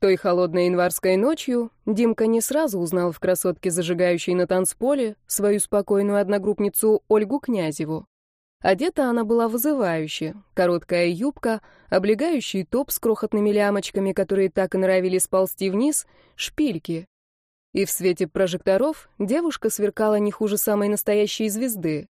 Той холодной январской ночью Димка не сразу узнал в красотке, зажигающей на танцполе, свою спокойную одногруппницу Ольгу Князеву. Одета она была вызывающе. Короткая юбка, облегающий топ с крохотными лямочками, которые так и нравились сползти вниз, шпильки. И в свете прожекторов девушка сверкала не хуже самой настоящей звезды.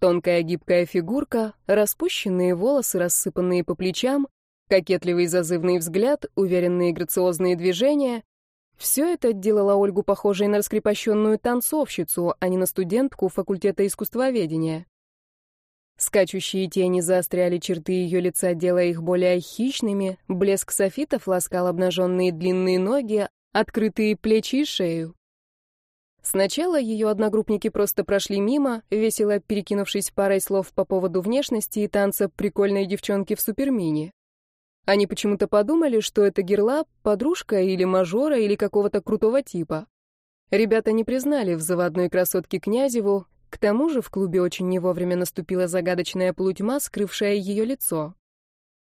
Тонкая гибкая фигурка, распущенные волосы, рассыпанные по плечам, кокетливый зазывный взгляд, уверенные грациозные движения — все это делало Ольгу похожей на раскрепощенную танцовщицу, а не на студентку факультета искусствоведения. Скачущие тени заостряли черты ее лица, делая их более хищными, блеск софитов ласкал обнаженные длинные ноги, открытые плечи и шею. Сначала ее одногруппники просто прошли мимо, весело перекинувшись парой слов по поводу внешности и танца прикольной девчонки в супермини. Они почему-то подумали, что это герла, подружка или мажора, или какого-то крутого типа. Ребята не признали в заводной красотке Князеву, к тому же в клубе очень не вовремя наступила загадочная полутьма, скрывшая ее лицо.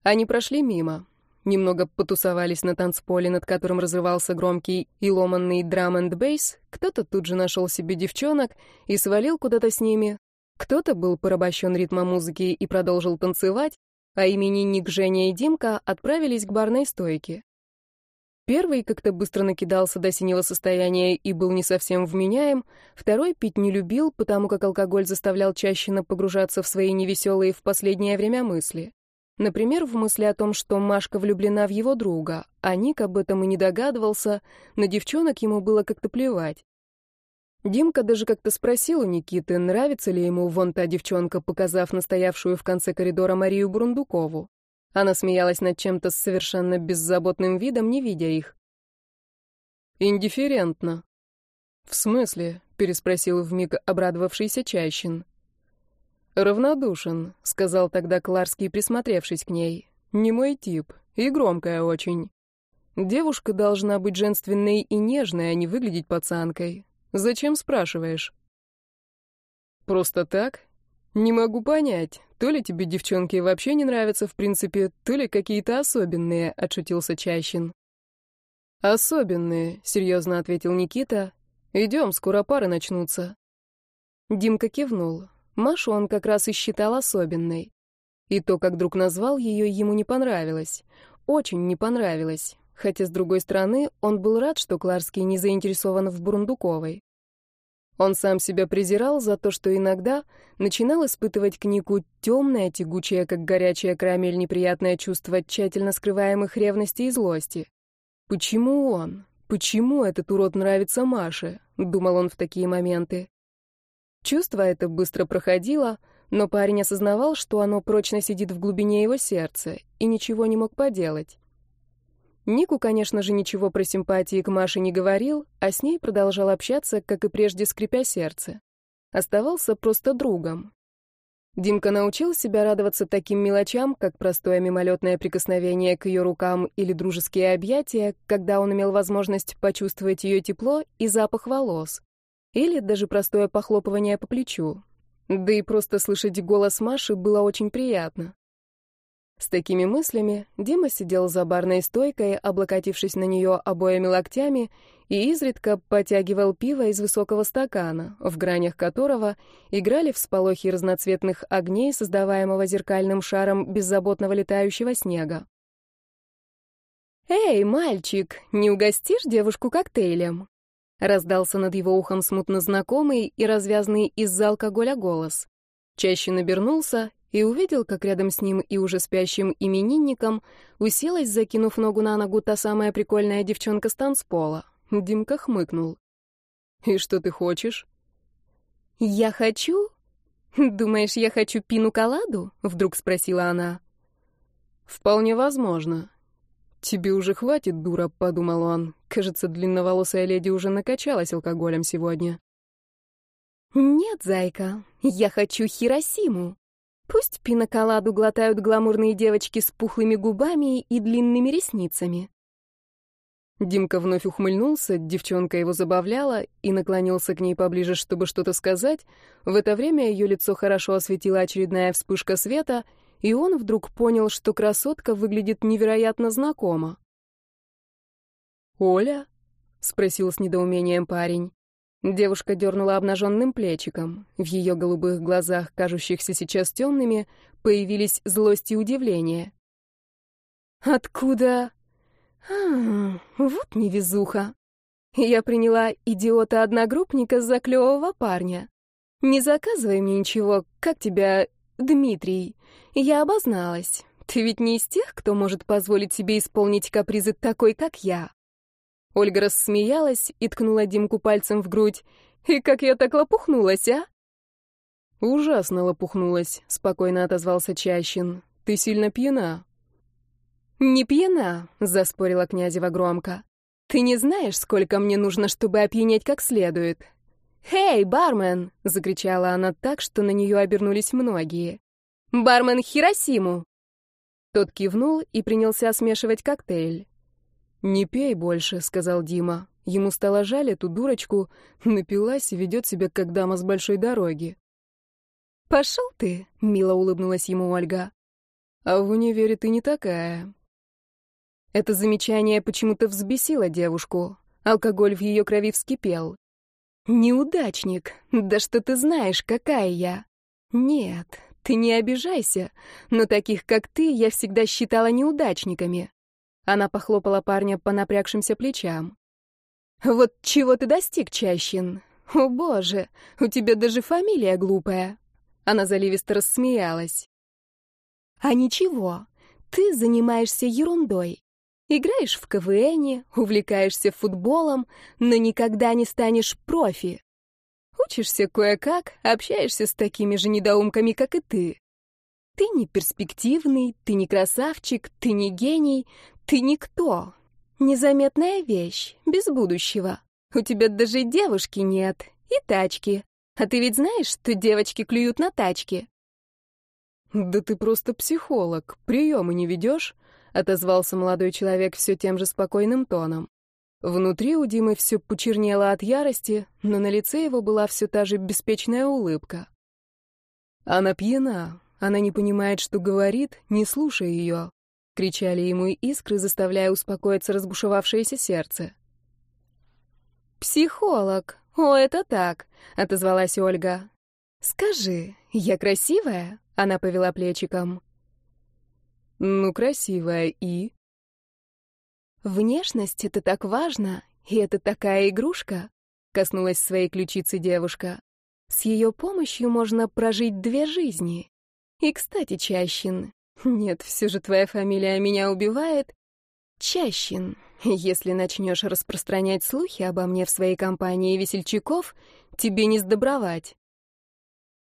Они прошли мимо. Немного потусовались на танцполе, над которым разрывался громкий и ломанный драм энд бейс. Кто-то тут же нашел себе девчонок и свалил куда-то с ними. Кто-то был порабощен ритмом музыки и продолжил танцевать, а именинник Женя и Димка отправились к барной стойке. Первый как-то быстро накидался до синего состояния и был не совсем вменяем, второй пить не любил, потому как алкоголь заставлял чаще погружаться в свои невеселые в последнее время мысли. Например, в мысли о том, что Машка влюблена в его друга, а Ник об этом и не догадывался, на девчонок ему было как-то плевать. Димка даже как-то спросил у Никиты, нравится ли ему вон та девчонка, показав настоявшую в конце коридора Марию Бурундукову. Она смеялась над чем-то с совершенно беззаботным видом, не видя их. «Индифферентно». «В смысле?» — переспросил вмиг обрадовавшийся Чащин. «Равнодушен», — сказал тогда Кларский, присмотревшись к ней. «Не мой тип. И громкая очень. Девушка должна быть женственной и нежной, а не выглядеть пацанкой. Зачем спрашиваешь?» «Просто так? Не могу понять. То ли тебе девчонки вообще не нравятся в принципе, то ли какие-то особенные», — отшутился Чащин. «Особенные», — серьезно ответил Никита. «Идем, скоро пары начнутся». Димка кивнул. Машу он как раз и считал особенной. И то, как друг назвал ее, ему не понравилось. Очень не понравилось. Хотя, с другой стороны, он был рад, что Кларский не заинтересован в Бурундуковой. Он сам себя презирал за то, что иногда начинал испытывать к Нику темное, тягучее, как горячая карамель, неприятное чувство тщательно скрываемых ревности и злости. Почему он? Почему этот урод нравится Маше? Думал он в такие моменты. Чувство это быстро проходило, но парень осознавал, что оно прочно сидит в глубине его сердца, и ничего не мог поделать. Нику, конечно же, ничего про симпатии к Маше не говорил, а с ней продолжал общаться, как и прежде, скрипя сердце. Оставался просто другом. Димка научил себя радоваться таким мелочам, как простое мимолетное прикосновение к ее рукам или дружеские объятия, когда он имел возможность почувствовать ее тепло и запах волос. Или даже простое похлопывание по плечу. Да и просто слышать голос Маши было очень приятно. С такими мыслями Дима сидел за барной стойкой, облокотившись на нее обоими локтями, и изредка потягивал пиво из высокого стакана, в гранях которого играли всполохи разноцветных огней, создаваемого зеркальным шаром беззаботного летающего снега. «Эй, мальчик, не угостишь девушку коктейлем?» Раздался над его ухом смутно знакомый и развязанный из-за алкоголя голос. Чаще набернулся и увидел, как рядом с ним и уже спящим именинником уселась, закинув ногу на ногу, та самая прикольная девчонка с танцпола. Димка хмыкнул. «И что ты хочешь?» «Я хочу? Думаешь, я хочу пину-коладу?» — вдруг спросила она. «Вполне возможно. «Тебе уже хватит, дура», — подумал он. Кажется, длинноволосая леди уже накачалась алкоголем сегодня. «Нет, зайка, я хочу Хиросиму. Пусть пиноколаду глотают гламурные девочки с пухлыми губами и длинными ресницами». Димка вновь ухмыльнулся, девчонка его забавляла и наклонился к ней поближе, чтобы что-то сказать. В это время ее лицо хорошо осветила очередная вспышка света — и он вдруг понял, что красотка выглядит невероятно знакомо. «Оля?» — спросил с недоумением парень. Девушка дернула обнаженным плечиком. В ее голубых глазах, кажущихся сейчас темными, появились злость и удивление. «Откуда?» а, «Вот невезуха. Я приняла идиота-одногруппника за клевого парня. Не заказывай мне ничего, как тебя, Дмитрий. Я обозналась. Ты ведь не из тех, кто может позволить себе исполнить капризы такой, как я». Ольга рассмеялась и ткнула Димку пальцем в грудь. «И как я так лопухнулась, а?» «Ужасно лопухнулась», — спокойно отозвался Чащин. «Ты сильно пьяна». «Не пьяна», — заспорила Князева громко. «Ты не знаешь, сколько мне нужно, чтобы опьянеть как следует?» «Эй, бармен!» — закричала она так, что на нее обернулись многие. «Бармен Хиросиму!» Тот кивнул и принялся смешивать коктейль. «Не пей больше», — сказал Дима. Ему стало жаль эту дурочку, напилась и ведет себя как дама с большой дороги. «Пошел ты», — мило улыбнулась ему Ольга. «А в универе ты не такая». Это замечание почему-то взбесило девушку. Алкоголь в ее крови вскипел. «Неудачник! Да что ты знаешь, какая я!» «Нет, ты не обижайся, но таких, как ты, я всегда считала неудачниками». Она похлопала парня по напрягшимся плечам. «Вот чего ты достиг, Чащин? О, боже, у тебя даже фамилия глупая!» Она заливисто рассмеялась. «А ничего, ты занимаешься ерундой. Играешь в КВН, увлекаешься футболом, но никогда не станешь профи. Учишься кое-как, общаешься с такими же недоумками, как и ты. Ты не перспективный, ты не красавчик, ты не гений, ты никто. Незаметная вещь, без будущего. У тебя даже девушки нет, и тачки. А ты ведь знаешь, что девочки клюют на тачки? Да ты просто психолог. Приемы не ведешь? Отозвался молодой человек все тем же спокойным тоном. Внутри у Димы все почернело от ярости, но на лице его была все та же беспечная улыбка. Она пьяна, она не понимает, что говорит, не слушай ее. Кричали ему искры, заставляя успокоиться разбушевавшееся сердце. «Психолог! О, это так!» — отозвалась Ольга. «Скажи, я красивая?» — она повела плечиком. «Ну, красивая и...» «Внешность — это так важно, и это такая игрушка», — коснулась своей ключицы девушка. «С ее помощью можно прожить две жизни. И, кстати, Чащин... Нет, все же твоя фамилия меня убивает. Чащин, если начнешь распространять слухи обо мне в своей компании весельчаков, тебе не сдобровать».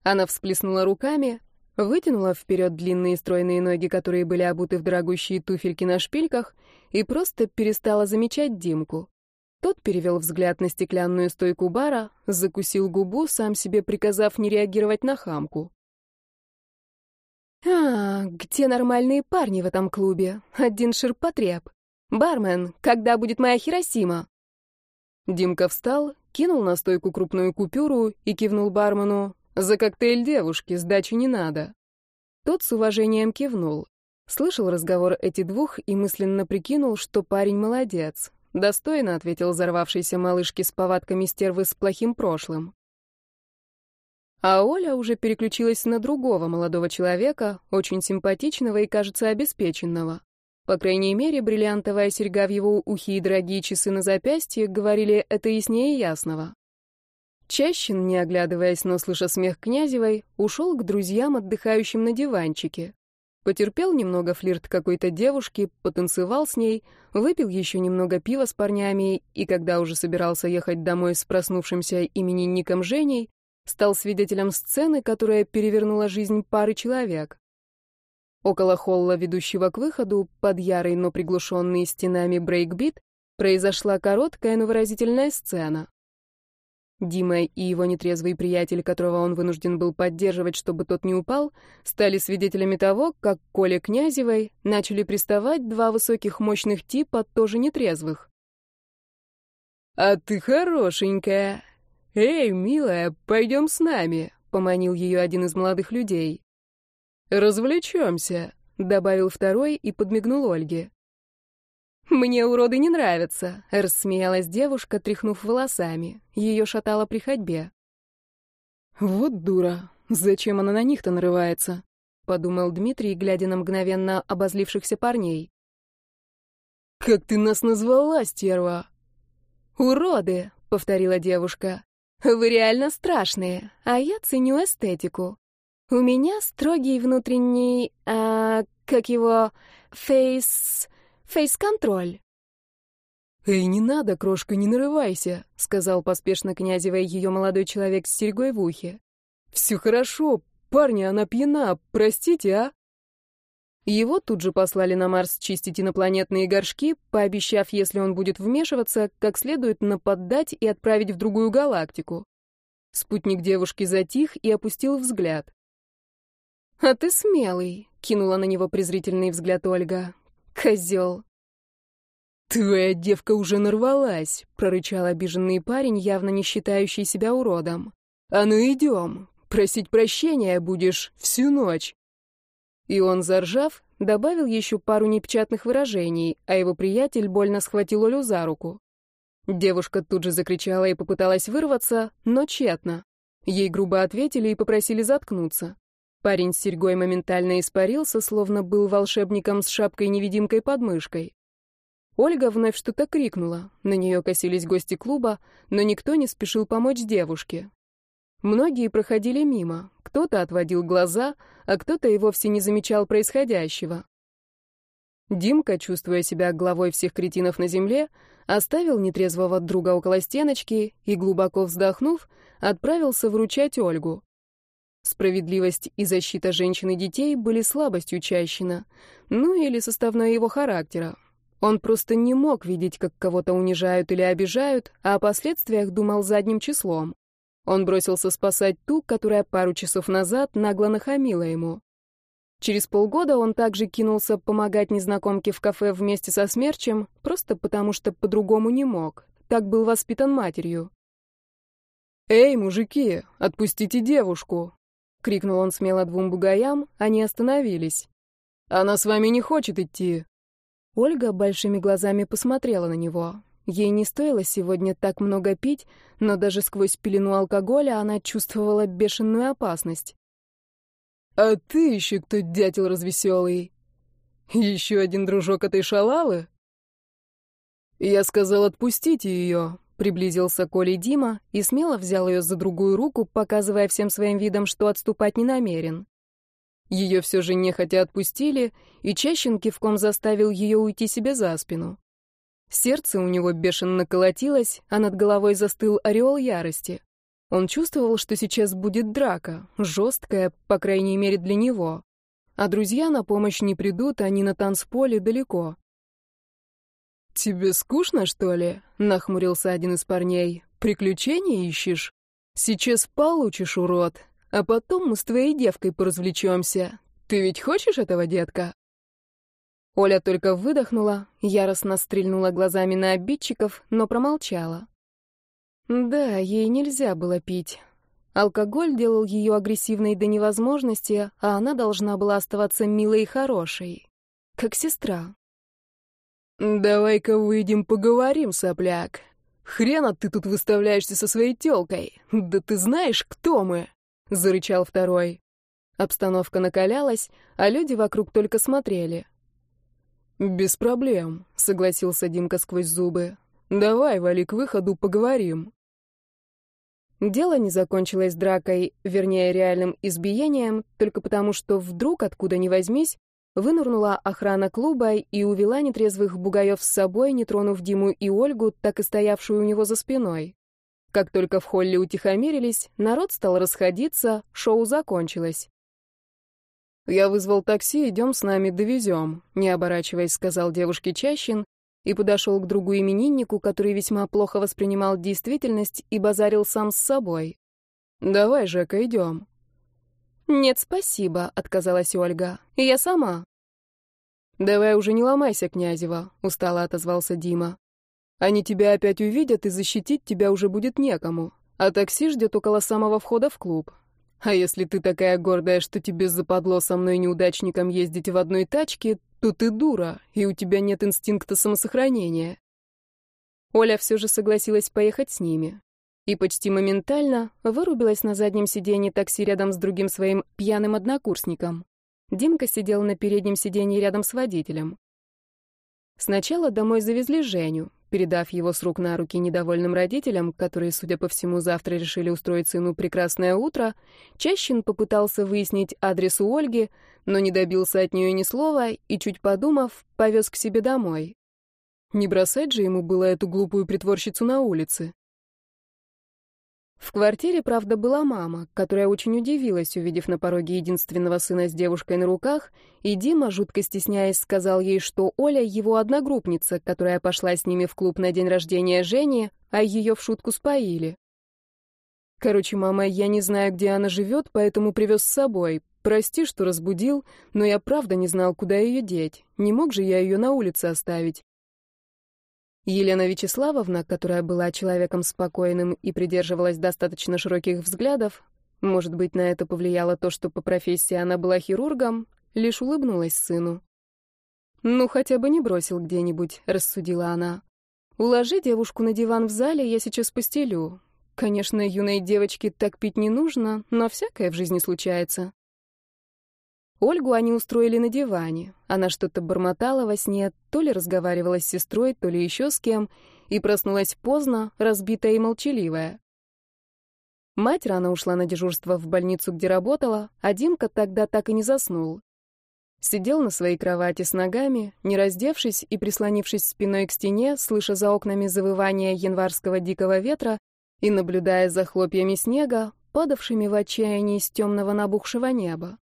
Она всплеснула руками, вытянула вперед длинные стройные ноги, которые были обуты в дорогущие туфельки на шпильках, и просто перестала замечать Димку. Тот перевел взгляд на стеклянную стойку бара, закусил губу, сам себе приказав не реагировать на хамку. «А, где нормальные парни в этом клубе? Один ширпотреб. Бармен, когда будет моя Хиросима?» Димка встал, кинул на стойку крупную купюру и кивнул бармену. «За коктейль девушки, сдачи не надо». Тот с уважением кивнул. Слышал разговор эти двух и мысленно прикинул, что парень молодец. Достойно ответил взорвавшейся малышке с повадками стервы с плохим прошлым. А Оля уже переключилась на другого молодого человека, очень симпатичного и, кажется, обеспеченного. По крайней мере, бриллиантовая серьга в его ухе и дорогие часы на запястье говорили это яснее ясного. Чащин, не оглядываясь, но слыша смех Князевой, ушел к друзьям, отдыхающим на диванчике. Потерпел немного флирт какой-то девушки, потанцевал с ней, выпил еще немного пива с парнями, и когда уже собирался ехать домой с проснувшимся именинником Женей, стал свидетелем сцены, которая перевернула жизнь пары человек. Около холла, ведущего к выходу, под ярый, но приглушенной стенами брейкбит, произошла короткая, но выразительная сцена. Дима и его нетрезвый приятель, которого он вынужден был поддерживать, чтобы тот не упал, стали свидетелями того, как Коле Князевой начали приставать два высоких мощных типа, тоже нетрезвых. «А ты хорошенькая! Эй, милая, пойдем с нами!» — поманил ее один из молодых людей. «Развлечемся», — добавил второй и подмигнул Ольге. «Мне уроды не нравятся», — рассмеялась девушка, тряхнув волосами. Ее шатало при ходьбе. «Вот дура. Зачем она на них-то нарывается?» — подумал Дмитрий, глядя на мгновенно обозлившихся парней. «Как ты нас назвала, стерва?» «Уроды», — повторила девушка. «Вы реально страшные, а я ценю эстетику. У меня строгий внутренний... А, как его... фейс... фейс-контроль». «Эй, не надо, крошка, не нарывайся», — сказал поспешно князева ее молодой человек с серьгой в ухе. «Все хорошо, парни, она пьяна, простите, а?» Его тут же послали на Марс чистить инопланетные горшки, пообещав, если он будет вмешиваться, как следует нападать и отправить в другую галактику. Спутник девушки затих и опустил взгляд. «А ты смелый», — кинула на него презрительный взгляд Ольга. «Козел». «Твоя девка уже нарвалась», — прорычал обиженный парень, явно не считающий себя уродом. «А ну идем, просить прощения будешь всю ночь». И он, заржав, добавил еще пару непечатных выражений, а его приятель больно схватил Олю за руку. Девушка тут же закричала и попыталась вырваться, но тщетно. Ей грубо ответили и попросили заткнуться. Парень с серьгой моментально испарился, словно был волшебником с шапкой-невидимкой под мышкой. Ольга вновь что-то крикнула. На нее косились гости клуба, но никто не спешил помочь девушке. Многие проходили мимо, кто-то отводил глаза, а кто-то и вовсе не замечал происходящего. Димка, чувствуя себя главой всех кретинов на земле, оставил нетрезвого друга около стеночки и, глубоко вздохнув, отправился вручать Ольгу. Справедливость и защита женщин и детей были слабостью Чащина, ну или составной его характера. Он просто не мог видеть, как кого-то унижают или обижают, а о последствиях думал задним числом. Он бросился спасать ту, которая пару часов назад нагло нахамила ему. Через полгода он также кинулся помогать незнакомке в кафе вместе со Смерчем, просто потому что по-другому не мог. Так был воспитан матерью. «Эй, мужики, отпустите девушку!» — крикнул он смело двум бугаям, они остановились. «Она с вами не хочет идти!» Ольга большими глазами посмотрела на него. Ей не стоило сегодня так много пить, но даже сквозь пелену алкоголя она чувствовала бешеную опасность. «А ты еще кто дятел развеселый? Еще один дружок этой шалавы?» «Я сказал, отпустите ее», — приблизился Коля Дима и смело взял ее за другую руку, показывая всем своим видом, что отступать не намерен. Ее все же нехотя отпустили, и Чащин кивком заставил ее уйти себе за спину. Сердце у него бешено колотилось, а над головой застыл ореол ярости. Он чувствовал, что сейчас будет драка, жесткая, по крайней мере, для него. А друзья на помощь не придут, они на танцполе далеко. «Тебе скучно, что ли?» — нахмурился один из парней. «Приключения ищешь? Сейчас получишь, урод, а потом мы с твоей девкой поразвлечемся. Ты ведь хочешь этого, детка?» Оля только выдохнула, яростно стрельнула глазами на обидчиков, но промолчала. Да, ей нельзя было пить. Алкоголь делал ее агрессивной до невозможности, а она должна была оставаться милой и хорошей. Как сестра. «Давай-ка выйдем поговорим, сопляк. Хрена ты тут выставляешься со своей тёлкой. Да ты знаешь, кто мы?» — зарычал второй. Обстановка накалялась, а люди вокруг только смотрели. «Без проблем», — согласился Димка сквозь зубы. «Давай, вали к выходу, поговорим». Дело не закончилось дракой, вернее, реальным избиением, только потому, что вдруг, откуда ни возьмись, вынырнула охрана клуба и увела нетрезвых бугаев с собой, не тронув Диму и Ольгу, так и стоявшую у него за спиной. Как только в холле утихомирились, народ стал расходиться, шоу закончилось. «Я вызвал такси, идем с нами, довезем», — не оборачиваясь, сказал девушке Чащин и подошел к другу имениннику, который весьма плохо воспринимал действительность и базарил сам с собой. «Давай, Жека, идем». «Нет, спасибо», — отказалась Ольга. «Я сама». «Давай уже не ломайся, Князева», — устало отозвался Дима. «Они тебя опять увидят, и защитить тебя уже будет некому. А такси ждет около самого входа в клуб. А если ты такая гордая, что тебе западло со мной неудачником ездить в одной тачке, то ты дура, и у тебя нет инстинкта самосохранения. Оля все же согласилась поехать с ними. И почти моментально вырубилась на заднем сиденье такси рядом с другим своим пьяным однокурсником. Димка сидел на переднем сиденье рядом с водителем. Сначала домой завезли Женю, передав его с рук на руки недовольным родителям, которые, судя по всему, завтра решили устроить сыну прекрасное утро, Чащин попытался выяснить адрес у Ольги, но не добился от нее ни слова и, чуть подумав, повез к себе домой. Не бросать же ему было эту глупую притворщицу на улице. В квартире, правда, была мама, которая очень удивилась, увидев на пороге единственного сына с девушкой на руках, и Дима, жутко стесняясь, сказал ей, что Оля — его одногруппница, которая пошла с ними в клуб на день рождения Жени, а ее в шутку споили. Короче, мама, я не знаю, где она живет, поэтому привез с собой. Прости, что разбудил, но я правда не знал, куда ее деть. Не мог же я ее на улице оставить. Елена Вячеславовна, которая была человеком спокойным и придерживалась достаточно широких взглядов, может быть, на это повлияло то, что по профессии она была хирургом, лишь улыбнулась сыну. «Ну, хотя бы не бросил где-нибудь», — рассудила она. «Уложи девушку на диван в зале, я сейчас постелю. Конечно, юной девочке так пить не нужно, но всякое в жизни случается». Ольгу они устроили на диване. Она что-то бормотала во сне, то ли разговаривала с сестрой, то ли еще с кем, и проснулась поздно, разбитая и молчаливая. Мать рано ушла на дежурство в больницу, где работала, а Димка тогда так и не заснул. Сидел на своей кровати с ногами, не раздевшись и прислонившись спиной к стене, слыша за окнами завывание январского дикого ветра и наблюдая за хлопьями снега, падавшими в отчаянии с темного набухшего неба.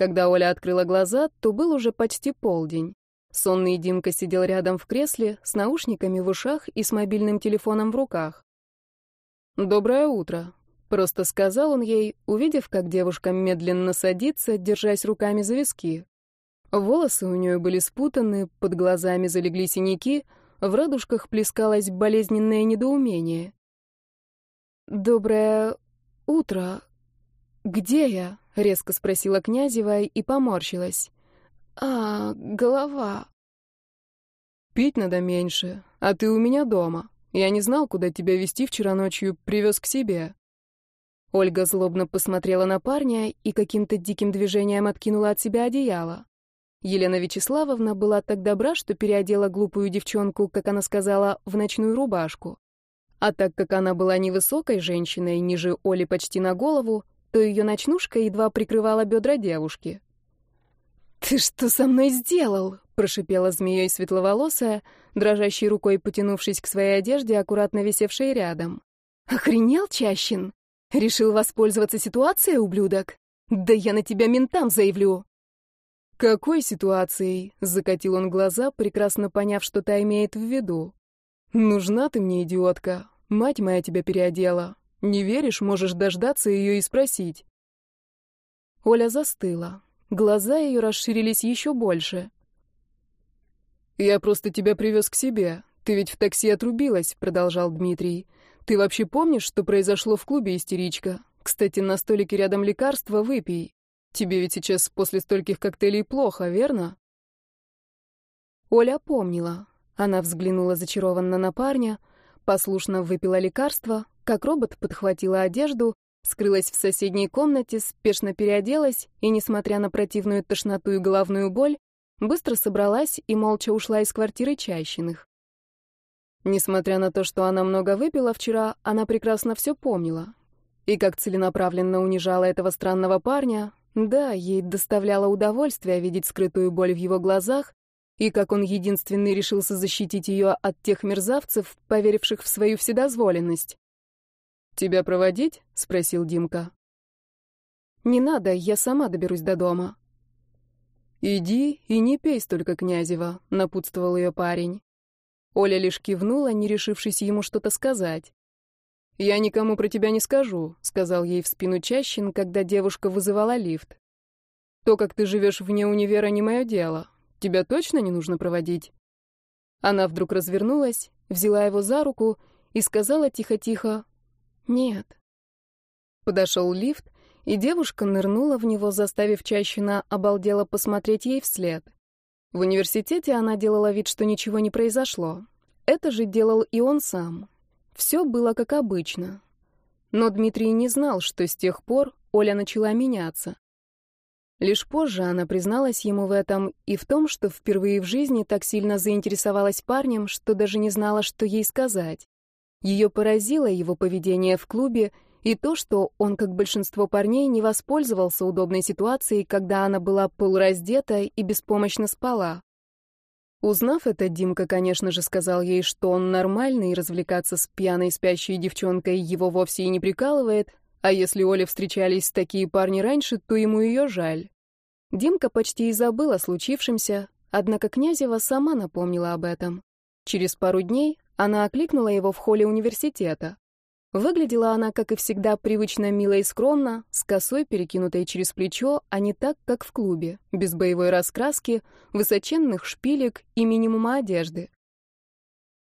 Когда Оля открыла глаза, то был уже почти полдень. Сонный Димка сидел рядом в кресле с наушниками в ушах и с мобильным телефоном в руках. «Доброе утро», — просто сказал он ей, увидев, как девушка медленно садится, держась руками за виски. Волосы у нее были спутаны, под глазами залегли синяки, в радужках плескалось болезненное недоумение. «Доброе утро. Где я?» — резко спросила Князева и поморщилась. «А, голова». «Пить надо меньше, а ты у меня дома. Я не знал, куда тебя вести вчера ночью, привез к себе». Ольга злобно посмотрела на парня и каким-то диким движением откинула от себя одеяло. Елена Вячеславовна была так добра, что переодела глупую девчонку, как она сказала, в ночную рубашку. А так как она была невысокой женщиной, ниже Оли почти на голову, то ее ночнушка едва прикрывала бедра девушки. «Ты что со мной сделал?» — прошипела змеей светловолосая, дрожащей рукой потянувшись к своей одежде, аккуратно висевшей рядом. «Охренел, Чащин? Решил воспользоваться ситуацией, ублюдок? Да я на тебя ментам заявлю!» «Какой ситуацией?» — закатил он глаза, прекрасно поняв, что та имеет в виду. «Нужна ты мне, идиотка. Мать моя тебя переодела. Не веришь, можешь дождаться ее и спросить. Оля застыла. Глаза ее расширились еще больше. «Я просто тебя привез к себе. Ты ведь в такси отрубилась», — продолжал Дмитрий. «Ты вообще помнишь, что произошло в клубе, истеричка? Кстати, на столике рядом лекарства выпей. Тебе ведь сейчас после стольких коктейлей плохо, верно?» Оля помнила. Она взглянула зачарованно на парня, послушно выпила лекарство, как робот подхватила одежду, скрылась в соседней комнате, спешно переоделась и, несмотря на противную тошноту и головную боль, быстро собралась и молча ушла из квартиры Чащиных. Несмотря на то, что она много выпила вчера, она прекрасно все помнила. И как целенаправленно унижала этого странного парня, да, ей доставляло удовольствие видеть скрытую боль в его глазах, и как он единственный решился защитить ее от тех мерзавцев, поверивших в свою вседозволенность. «Тебя проводить?» — спросил Димка. «Не надо, я сама доберусь до дома». «Иди и не пей столько, Князева», — напутствовал ее парень. Оля лишь кивнула, не решившись ему что-то сказать. «Я никому про тебя не скажу», — сказал ей в спину Чащин, когда девушка вызывала лифт. «То, как ты живешь вне универа, не мое дело. Тебя точно не нужно проводить?» Она вдруг развернулась, взяла его за руку и сказала тихо-тихо, «Нет». Подошел лифт, и девушка нырнула в него, заставив Чащина обалдело посмотреть ей вслед. В университете она делала вид, что ничего не произошло. Это же делал и он сам. Все было как обычно. Но Дмитрий не знал, что с тех пор Оля начала меняться. Лишь позже она призналась ему в этом и в том, что впервые в жизни так сильно заинтересовалась парнем, что даже не знала, что ей сказать. Ее поразило его поведение в клубе и то, что он, как большинство парней, не воспользовался удобной ситуацией, когда она была полураздета и беспомощно спала. Узнав это, Димка, конечно же, сказал ей, что он нормальный, и развлекаться с пьяной спящей девчонкой его вовсе и не прикалывает, а если Оле встречались такие парни раньше, то ему ее жаль. Димка почти и забыл о случившемся, однако Князева сама напомнила об этом. Через пару дней она окликнула его в холле университета. Выглядела она, как и всегда, привычно мило и скромно, с косой, перекинутой через плечо, а не так, как в клубе, без боевой раскраски, высоченных шпилек и минимума одежды.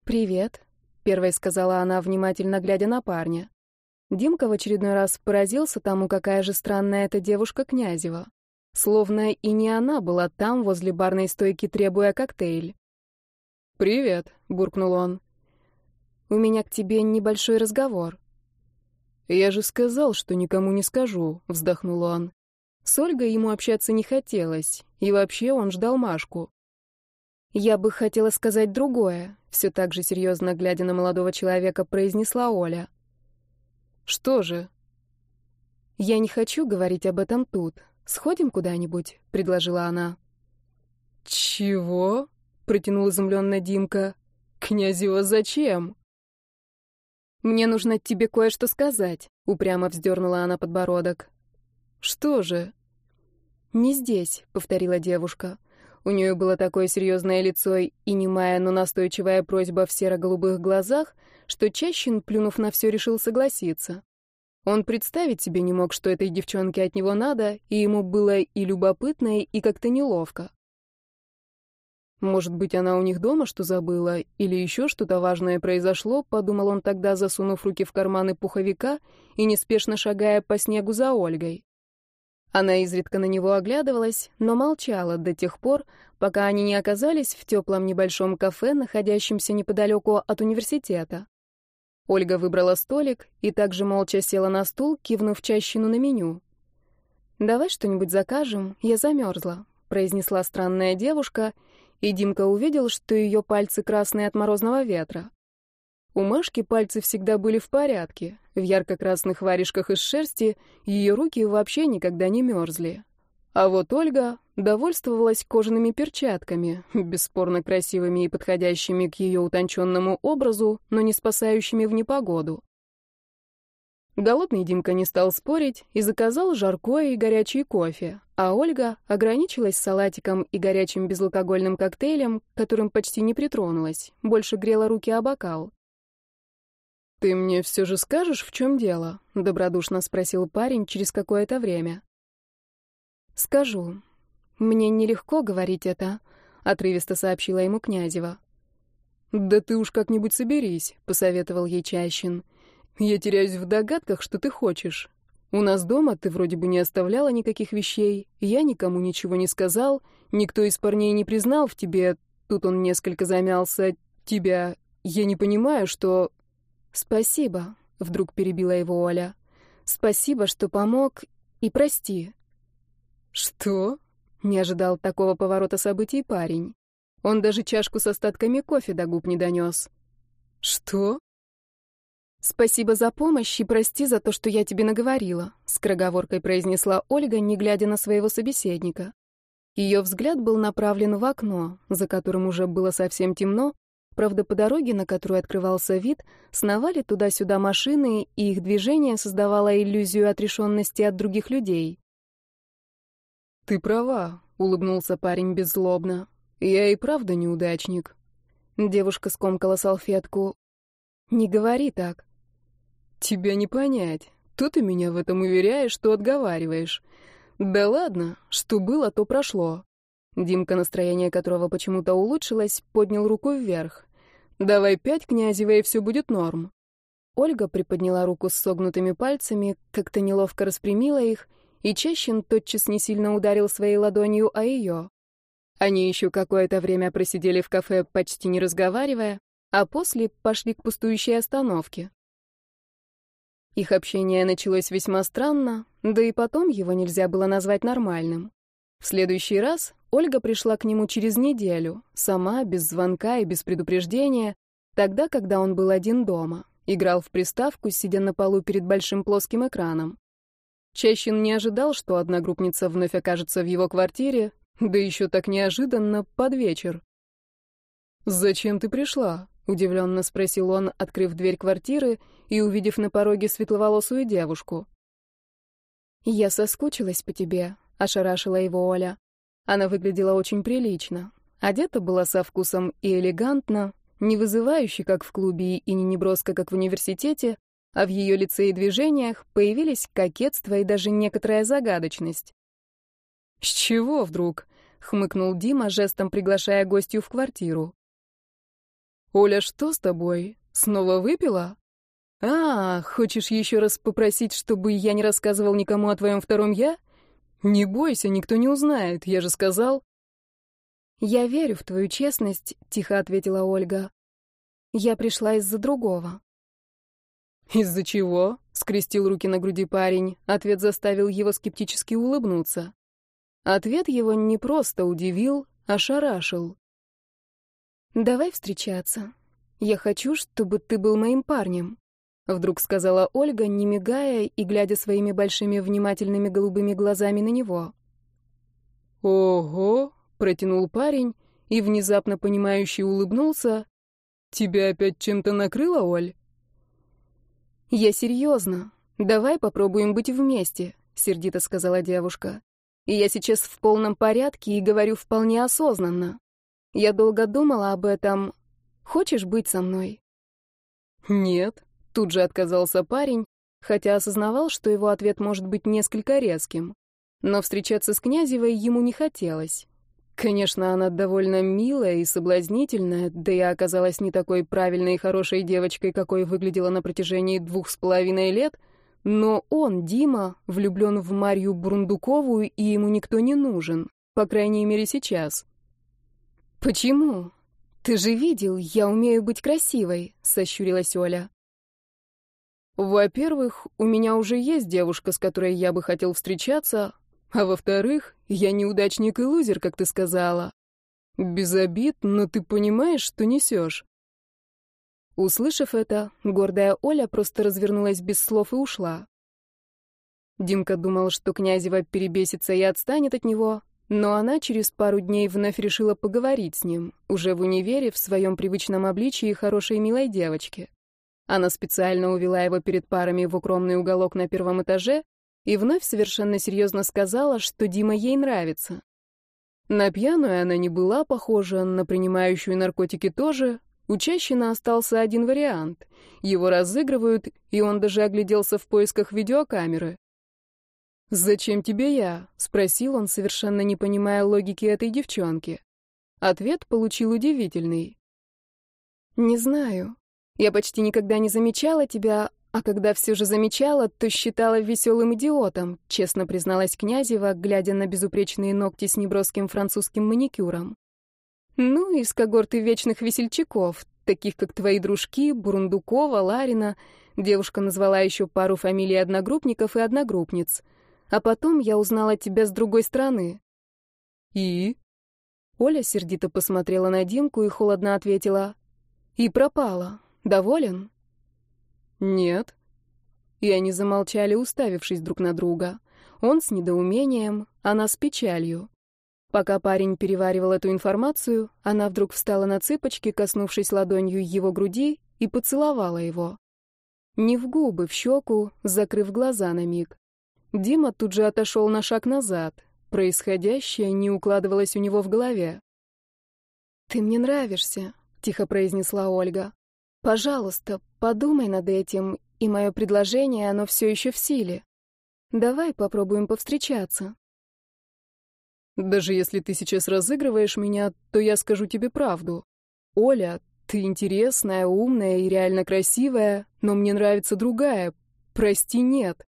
«Привет», — первой сказала она, внимательно глядя на парня. Димка в очередной раз поразился тому, какая же странная эта девушка Князева. Словно и не она была там, возле барной стойки, требуя коктейль. «Привет», — буркнул он. «У меня к тебе небольшой разговор». «Я же сказал, что никому не скажу», — вздохнул он. С Ольгой ему общаться не хотелось, и вообще он ждал Машку. «Я бы хотела сказать другое», — все так же серьезно глядя на молодого человека, произнесла Оля. «Что же?» «Я не хочу говорить об этом тут. Сходим куда-нибудь?» — предложила она. «Чего?» — протянул изумленно Димка. «Князева зачем?» «Мне нужно тебе кое-что сказать», — упрямо вздернула она подбородок. «Что же?» «Не здесь», — повторила девушка. У нее было такое серьезное лицо и немая, но настойчивая просьба в серо-голубых глазах, что Чащин, плюнув на все, решил согласиться. Он представить себе не мог, что этой девчонке от него надо, и ему было и любопытно, и как-то неловко. Может быть, она у них дома что забыла, или еще что-то важное произошло, подумал он тогда, засунув руки в карманы пуховика и неспешно шагая по снегу за Ольгой. Она изредка на него оглядывалась, но молчала до тех пор, пока они не оказались в теплом небольшом кафе, находящемся неподалеку от университета. Ольга выбрала столик и также молча села на стул, кивнув чащину на меню. «Давай что-нибудь закажем, я замерзла», — произнесла странная девушка, и Димка увидел, что ее пальцы красные от морозного ветра. У Машки пальцы всегда были в порядке, в ярко-красных варежках из шерсти ее руки вообще никогда не мерзли. А вот Ольга довольствовалась кожаными перчатками, бесспорно красивыми и подходящими к ее утонченному образу, но не спасающими в непогоду. Голодный Димка не стал спорить и заказал жаркое и горячий кофе, а Ольга ограничилась салатиком и горячим безалкогольным коктейлем, которым почти не притронулась, больше грела руки о бокал. «Ты мне все же скажешь, в чем дело?» — добродушно спросил парень через какое-то время. «Скажу. Мне нелегко говорить это», — отрывисто сообщила ему Князева. «Да ты уж как-нибудь соберись», — посоветовал ей Чащин. «Я теряюсь в догадках, что ты хочешь. У нас дома ты вроде бы не оставляла никаких вещей, я никому ничего не сказал, никто из парней не признал в тебе, тут он несколько замялся, тебя. Я не понимаю, что...» «Спасибо», — вдруг перебила его Оля. «Спасибо, что помог, и прости». «Что?» — не ожидал такого поворота событий парень. Он даже чашку с остатками кофе до губ не донес. «Что?» «Спасибо за помощь и прости за то, что я тебе наговорила», — скороговоркой произнесла Ольга, не глядя на своего собеседника. Ее взгляд был направлен в окно, за которым уже было совсем темно, правда, по дороге, на которую открывался вид, сновали туда-сюда машины, и их движение создавало иллюзию отрешенности от других людей. «Ты права», — улыбнулся парень беззлобно. «Я и правда неудачник». Девушка скомкала салфетку. «Не говори так». «Тебя не понять. То ты меня в этом уверяешь, что отговариваешь. Да ладно, что было, то прошло». Димка, настроение которого почему-то улучшилось, поднял руку вверх. «Давай пять, князева, и все будет норм». Ольга приподняла руку с согнутыми пальцами, как-то неловко распрямила их, и Чащин тотчас не сильно ударил своей ладонью о ее. Они еще какое-то время просидели в кафе, почти не разговаривая, а после пошли к пустующей остановке. Их общение началось весьма странно, да и потом его нельзя было назвать нормальным. В следующий раз Ольга пришла к нему через неделю, сама, без звонка и без предупреждения, тогда, когда он был один дома, играл в приставку, сидя на полу перед большим плоским экраном. Чащин не ожидал, что одногруппница вновь окажется в его квартире, да еще так неожиданно, под вечер. «Зачем ты пришла?» — удивленно спросил он, открыв дверь квартиры и увидев на пороге светловолосую девушку. «Я соскучилась по тебе», — ошарашила его Оля. Она выглядела очень прилично. Одета была со вкусом и элегантно, не вызывающе, как в клубе, и не неброско, как в университете, а в ее лице и движениях появились кокетство и даже некоторая загадочность. «С чего вдруг?» — хмыкнул Дима, жестом приглашая гостью в квартиру. «Оля, что с тобой? Снова выпила?» «А, хочешь еще раз попросить, чтобы я не рассказывал никому о твоем втором «я»?» «Не бойся, никто не узнает, я же сказал». «Я верю в твою честность», — тихо ответила Ольга. «Я пришла из-за другого». «Из-за чего?» — скрестил руки на груди парень. Ответ заставил его скептически улыбнуться. Ответ его не просто удивил, а шарашил. «Давай встречаться. Я хочу, чтобы ты был моим парнем», — вдруг сказала Ольга, не мигая и глядя своими большими внимательными голубыми глазами на него. «Ого!» — протянул парень и, внезапно понимающий, улыбнулся. «Тебя опять чем-то накрыло, Оль?» «Я серьезно. Давай попробуем быть вместе», — сердито сказала девушка. «И я сейчас в полном порядке и говорю вполне осознанно. Я долго думала об этом. Хочешь быть со мной?» «Нет», — тут же отказался парень, хотя осознавал, что его ответ может быть несколько резким. Но встречаться с Князевой ему не хотелось. Конечно, она довольно милая и соблазнительная, да и оказалась не такой правильной и хорошей девочкой, какой выглядела на протяжении двух с половиной лет, но он, Дима, влюблен в Марью Бурундукову, и ему никто не нужен, по крайней мере сейчас. «Почему? Ты же видел, я умею быть красивой», — сощурилась Оля. «Во-первых, у меня уже есть девушка, с которой я бы хотел встречаться, а во-вторых, я неудачник и лузер, как ты сказала. Без обид, но ты понимаешь, что несешь». Услышав это, гордая Оля просто развернулась без слов и ушла. Димка думал, что Князева перебесится и отстанет от него, но она через пару дней вновь решила поговорить с ним, уже в универе, в своем привычном обличии хорошей милой девочки. Она специально увела его перед парами в укромный уголок на первом этаже и вновь совершенно серьезно сказала, что Дима ей нравится. На пьяную она не была похожа, на принимающую наркотики тоже. У Чащина остался один вариант. Его разыгрывают, и он даже огляделся в поисках видеокамеры. «Зачем тебе я?» — спросил он, совершенно не понимая логики этой девчонки. Ответ получил удивительный. «Не знаю. Я почти никогда не замечала тебя, а когда все же замечала, то считала веселым идиотом», — честно призналась Князева, глядя на безупречные ногти с неброским французским маникюром. «Ну, из когорты вечных весельчаков, таких как твои дружки, Бурундукова, Ларина». Девушка назвала еще пару фамилий одногруппников и одногруппниц — а потом я узнала тебя с другой стороны». «И?» Оля сердито посмотрела на Димку и холодно ответила. «И пропала. Доволен?» «Нет». И они замолчали, уставившись друг на друга. Он с недоумением, она с печалью. Пока парень переваривал эту информацию, она вдруг встала на цыпочки, коснувшись ладонью его груди, и поцеловала его. Не в губы, в щеку, закрыв глаза на миг. Дима тут же отошел на шаг назад. Происходящее не укладывалось у него в голове. «Ты мне нравишься», — тихо произнесла Ольга. «Пожалуйста, подумай над этим, и мое предложение, оно все еще в силе. Давай попробуем повстречаться». «Даже если ты сейчас разыгрываешь меня, то я скажу тебе правду. Оля, ты интересная, умная и реально красивая, но мне нравится другая. Прости, нет».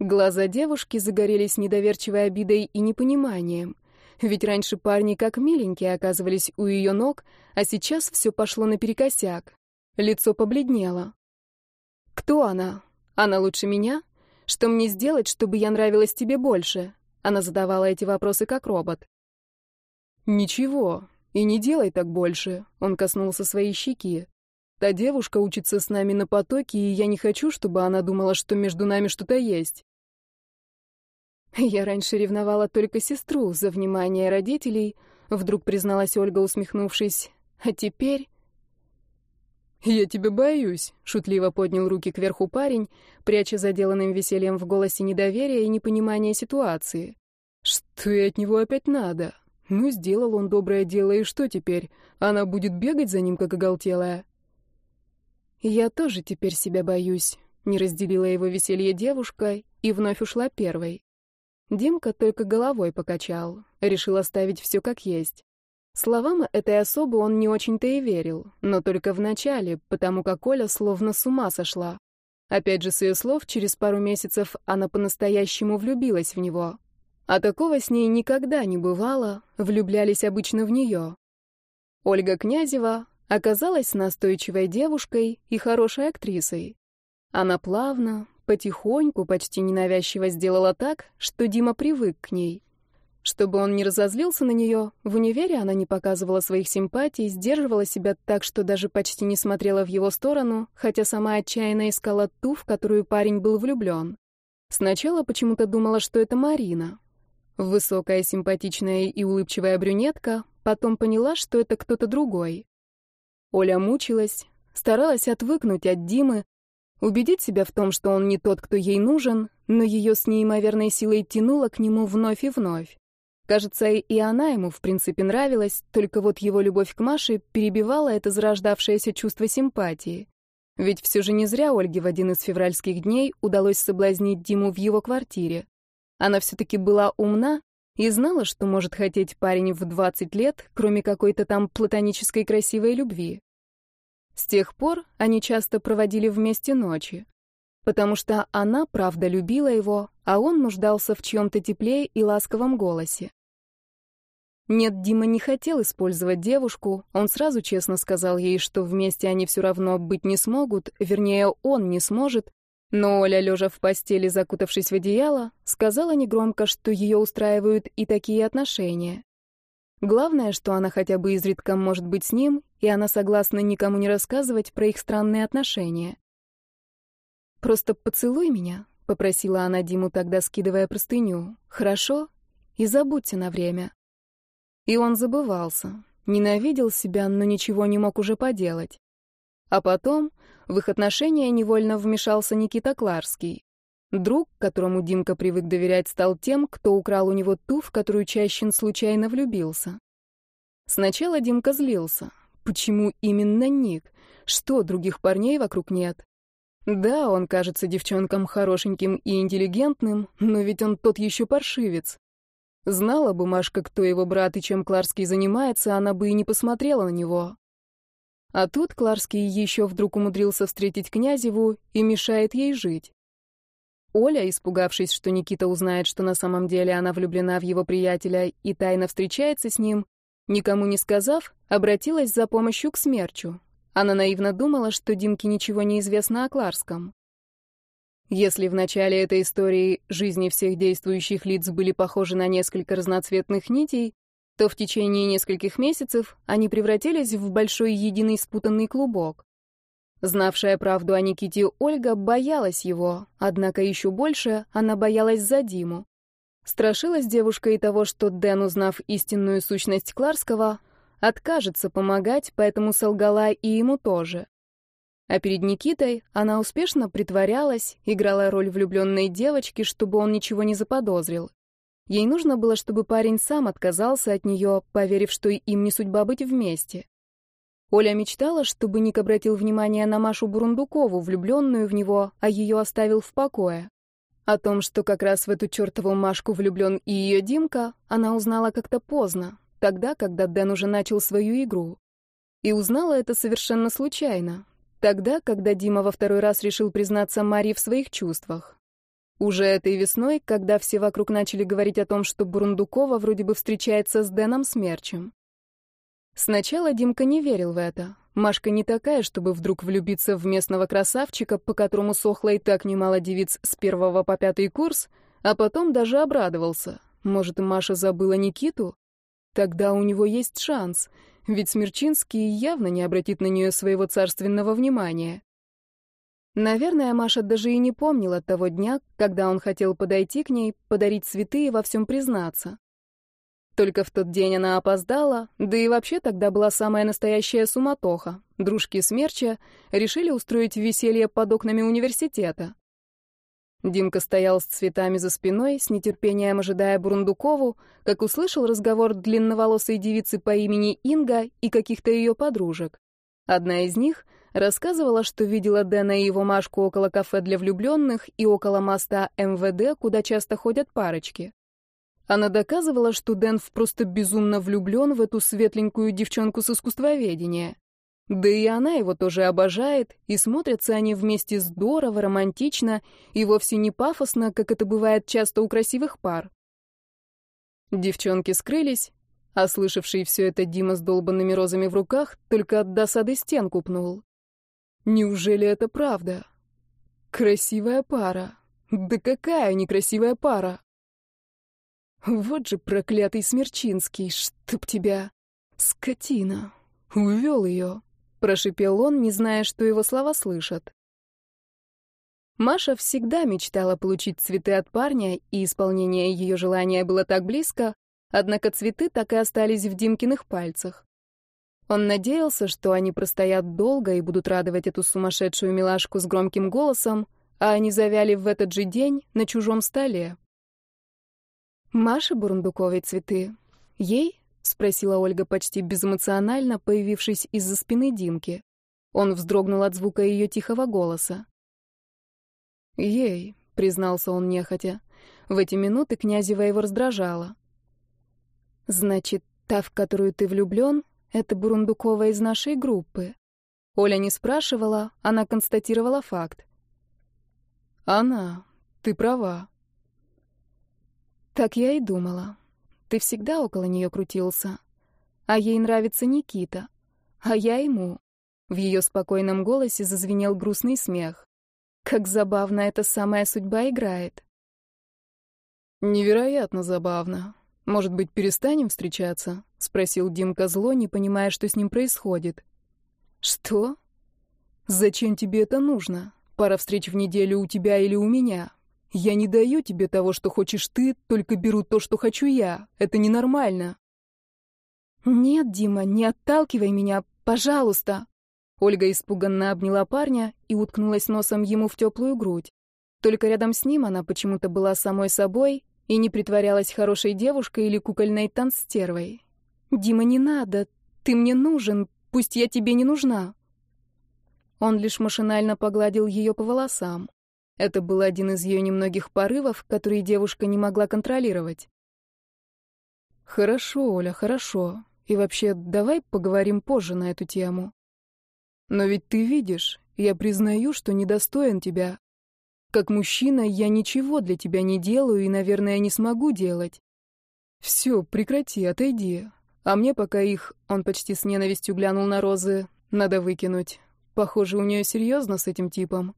Глаза девушки загорелись недоверчивой обидой и непониманием. Ведь раньше парни как миленькие оказывались у ее ног, а сейчас все пошло наперекосяк. Лицо побледнело. «Кто она? Она лучше меня? Что мне сделать, чтобы я нравилась тебе больше?» Она задавала эти вопросы как робот. «Ничего, и не делай так больше», — он коснулся своей щеки. «Та девушка учится с нами на потоке, и я не хочу, чтобы она думала, что между нами что-то есть». «Я раньше ревновала только сестру за внимание родителей», — вдруг призналась Ольга, усмехнувшись. «А теперь...» «Я тебя боюсь», — шутливо поднял руки кверху парень, пряча заделанным весельем в голосе недоверие и непонимание ситуации. «Что ей от него опять надо? Ну, сделал он доброе дело, и что теперь? Она будет бегать за ним, как оголтелая?» «Я тоже теперь себя боюсь», — не разделила его веселье девушка и вновь ушла первой. Димка только головой покачал, решил оставить все как есть. Словам этой особы он не очень-то и верил, но только в начале, потому как Оля словно с ума сошла. Опять же, с ее слов, через пару месяцев она по-настоящему влюбилась в него. А такого с ней никогда не бывало, влюблялись обычно в нее. Ольга Князева оказалась настойчивой девушкой и хорошей актрисой. Она плавно, потихоньку, почти ненавязчиво сделала так, что Дима привык к ней. Чтобы он не разозлился на нее, в универе она не показывала своих симпатий, сдерживала себя так, что даже почти не смотрела в его сторону, хотя сама отчаянно искала ту, в которую парень был влюблен. Сначала почему-то думала, что это Марина. Высокая, симпатичная и улыбчивая брюнетка, потом поняла, что это кто-то другой. Оля мучилась, старалась отвыкнуть от Димы, убедить себя в том, что он не тот, кто ей нужен, но ее с неимоверной силой тянуло к нему вновь и вновь. Кажется, и она ему, в принципе, нравилась, только вот его любовь к Маше перебивала это зарождавшееся чувство симпатии. Ведь все же не зря Ольге в один из февральских дней удалось соблазнить Диму в его квартире. Она все-таки была умна и знала, что может хотеть парень в 20 лет, кроме какой-то там платонической красивой любви. С тех пор они часто проводили вместе ночи, потому что она, правда, любила его, а он нуждался в чьем-то тепле и ласковом голосе. Нет, Дима не хотел использовать девушку, он сразу честно сказал ей, что вместе они все равно быть не смогут, вернее, он не сможет, но Оля, лежа в постели, закутавшись в одеяло, сказала негромко, что ее устраивают и такие отношения. Главное, что она хотя бы изредка может быть с ним, и она согласна никому не рассказывать про их странные отношения. «Просто поцелуй меня», — попросила она Диму тогда, скидывая простыню. «Хорошо? И забудьте на время». И он забывался, ненавидел себя, но ничего не мог уже поделать. А потом в их отношения невольно вмешался Никита Кларский. Друг, которому Димка привык доверять, стал тем, кто украл у него ту, в которую Чащин случайно влюбился. Сначала Димка злился. Почему именно Ник? Что, других парней вокруг нет? Да, он кажется девчонкам хорошеньким и интеллигентным, но ведь он тот еще паршивец. Знала бы Машка, кто его брат и чем Кларский занимается, она бы и не посмотрела на него. А тут Кларский еще вдруг умудрился встретить Князеву и мешает ей жить. Оля, испугавшись, что Никита узнает, что на самом деле она влюблена в его приятеля и тайно встречается с ним, никому не сказав, обратилась за помощью к смерчу. Она наивно думала, что Димке ничего не известно о Кларском. Если в начале этой истории жизни всех действующих лиц были похожи на несколько разноцветных нитей, то в течение нескольких месяцев они превратились в большой единый спутанный клубок. Знавшая правду о Никите Ольга боялась его, однако еще больше она боялась за Диму. Страшилась девушка и того, что Дэн, узнав истинную сущность Кларского, откажется помогать, поэтому солгала и ему тоже. А перед Никитой она успешно притворялась, играла роль влюбленной девочки, чтобы он ничего не заподозрил. Ей нужно было, чтобы парень сам отказался от нее, поверив, что им не судьба быть вместе. Оля мечтала, чтобы Ник обратил внимание на Машу Бурундукову, влюбленную в него, а ее оставил в покое. О том, что как раз в эту чертову Машку влюблен и ее Димка, она узнала как-то поздно, тогда, когда Дэн уже начал свою игру. И узнала это совершенно случайно, Тогда, когда Дима во второй раз решил признаться Марии в своих чувствах. Уже этой весной, когда все вокруг начали говорить о том, что Бурундукова вроде бы встречается с Дэном Смерчем. Сначала Димка не верил в это. Машка не такая, чтобы вдруг влюбиться в местного красавчика, по которому сохло и так немало девиц с первого по пятый курс, а потом даже обрадовался. Может, Маша забыла Никиту? Тогда у него есть шанс, ведь Смерчинский явно не обратит на нее своего царственного внимания. Наверное, Маша даже и не помнила того дня, когда он хотел подойти к ней, подарить цветы и во всем признаться. Только в тот день она опоздала, да и вообще тогда была самая настоящая суматоха. Дружки Смерча решили устроить веселье под окнами университета. Димка стоял с цветами за спиной, с нетерпением ожидая Бурундукову, как услышал разговор длинноволосой девицы по имени Инга и каких-то ее подружек. Одна из них рассказывала, что видела Дэна и его Машку около кафе для влюбленных и около моста МВД, куда часто ходят парочки. Она доказывала, что Дэн просто безумно влюблен в эту светленькую девчонку с искусствоведения. Да и она его тоже обожает, и смотрятся они вместе здорово, романтично и вовсе не пафосно, как это бывает часто у красивых пар. Девчонки скрылись, а слышавший все это Дима с долбанными розами в руках только от досады стенку пнул. Неужели это правда? Красивая пара. Да какая некрасивая пара! Вот же проклятый Смерчинский, чтоб тебя... Скотина. Увел ее. Прошипел он, не зная, что его слова слышат. Маша всегда мечтала получить цветы от парня, и исполнение ее желания было так близко, однако цветы так и остались в Димкиных пальцах. Он надеялся, что они простоят долго и будут радовать эту сумасшедшую милашку с громким голосом, а они завяли в этот же день на чужом столе. «Маше Бурундуковой цветы? Ей?» — спросила Ольга почти безэмоционально, появившись из-за спины Димки. Он вздрогнул от звука ее тихого голоса. «Ей», — признался он нехотя. В эти минуты Князева его раздражала. «Значит, та, в которую ты влюблен, это Бурундукова из нашей группы?» Оля не спрашивала, она констатировала факт. «Она, ты права», так я и думала. Ты всегда около нее крутился. А ей нравится Никита. А я ему. В ее спокойном голосе зазвенел грустный смех. Как забавно эта самая судьба играет. Невероятно забавно. Может быть, перестанем встречаться? Спросил Димка зло, не понимая, что с ним происходит. Что? Зачем тебе это нужно? Пара встреч в неделю у тебя или у меня. Я не даю тебе того, что хочешь ты, только беру то, что хочу я. Это ненормально. Нет, Дима, не отталкивай меня, пожалуйста. Ольга испуганно обняла парня и уткнулась носом ему в теплую грудь. Только рядом с ним она почему-то была самой собой и не притворялась хорошей девушкой или кукольной танцстервой. «Дима, не надо. Ты мне нужен. Пусть я тебе не нужна». Он лишь машинально погладил ее по волосам. Это был один из ее немногих порывов, которые девушка не могла контролировать. «Хорошо, Оля, хорошо. И вообще, давай поговорим позже на эту тему. Но ведь ты видишь, я признаю, что недостоин тебя. Как мужчина я ничего для тебя не делаю и, наверное, не смогу делать. Все, прекрати, отойди. А мне пока их, он почти с ненавистью глянул на розы, надо выкинуть. Похоже, у нее серьезно с этим типом.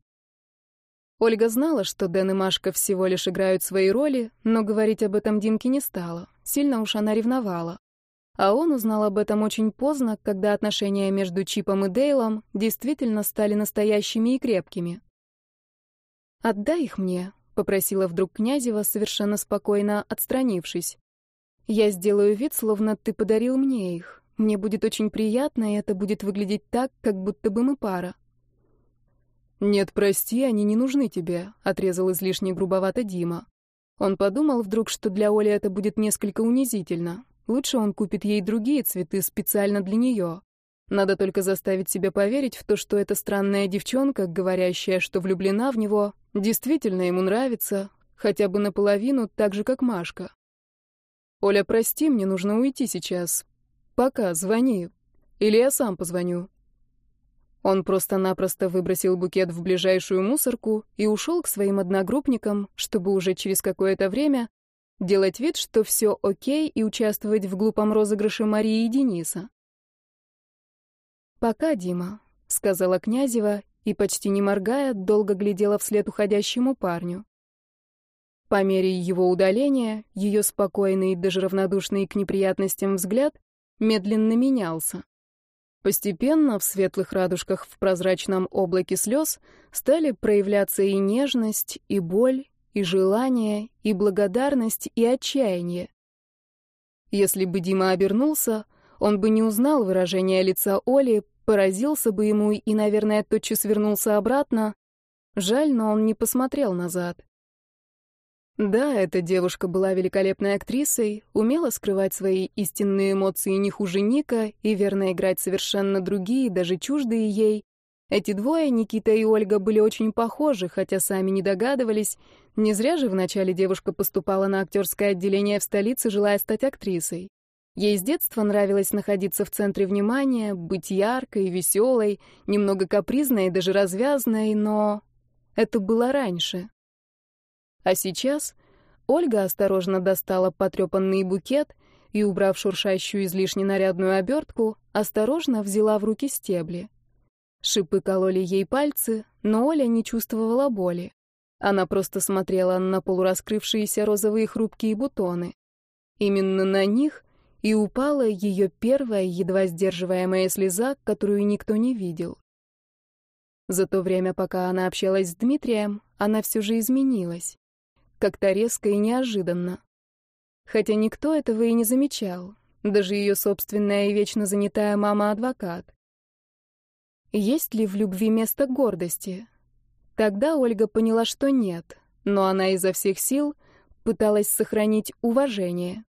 Ольга знала, что Дэн и Машка всего лишь играют свои роли, но говорить об этом Димке не стала. Сильно уж она ревновала. А он узнал об этом очень поздно, когда отношения между Чипом и Дейлом действительно стали настоящими и крепкими. «Отдай их мне», — попросила вдруг Князева, совершенно спокойно отстранившись. «Я сделаю вид, словно ты подарил мне их. Мне будет очень приятно, и это будет выглядеть так, как будто бы мы пара». «Нет, прости, они не нужны тебе», — отрезал излишне грубовато Дима. Он подумал вдруг, что для Оли это будет несколько унизительно. Лучше он купит ей другие цветы специально для нее. Надо только заставить себя поверить в то, что эта странная девчонка, говорящая, что влюблена в него, действительно ему нравится, хотя бы наполовину, так же, как Машка. «Оля, прости, мне нужно уйти сейчас. Пока, звони. Или я сам позвоню». Он просто-напросто выбросил букет в ближайшую мусорку и ушел к своим одногруппникам, чтобы уже через какое-то время делать вид, что все окей, и участвовать в глупом розыгрыше Марии и Дениса. «Пока, Дима», — сказала Князева и, почти не моргая, долго глядела вслед уходящему парню. По мере его удаления, ее спокойный даже равнодушный к неприятностям взгляд медленно менялся. Постепенно в светлых радужках в прозрачном облаке слез стали проявляться и нежность, и боль, и желание, и благодарность, и отчаяние. Если бы Дима обернулся, он бы не узнал выражение лица Оли, поразился бы ему и, наверное, тотчас вернулся обратно. Жаль, но он не посмотрел назад. Да, эта девушка была великолепной актрисой, умела скрывать свои истинные эмоции не хуже Ника и верно играть совершенно другие, даже чуждые ей. Эти двое, Никита и Ольга, были очень похожи, хотя сами не догадывались. Не зря же вначале девушка поступала на актерское отделение в столице, желая стать актрисой. Ей с детства нравилось находиться в центре внимания, быть яркой, веселой, немного капризной, даже развязной, но это было раньше. А сейчас Ольга осторожно достала потрепанный букет и, убрав шуршащую излишне нарядную обертку, осторожно взяла в руки стебли. Шипы кололи ей пальцы, но Оля не чувствовала боли. Она просто смотрела на полураскрывшиеся розовые хрупкие бутоны. Именно на них и упала ее первая, едва сдерживаемая слеза, которую никто не видел. За то время, пока она общалась с Дмитрием, она все же изменилась как-то резко и неожиданно. Хотя никто этого и не замечал, даже ее собственная и вечно занятая мама-адвокат. Есть ли в любви место гордости? Тогда Ольга поняла, что нет, но она изо всех сил пыталась сохранить уважение.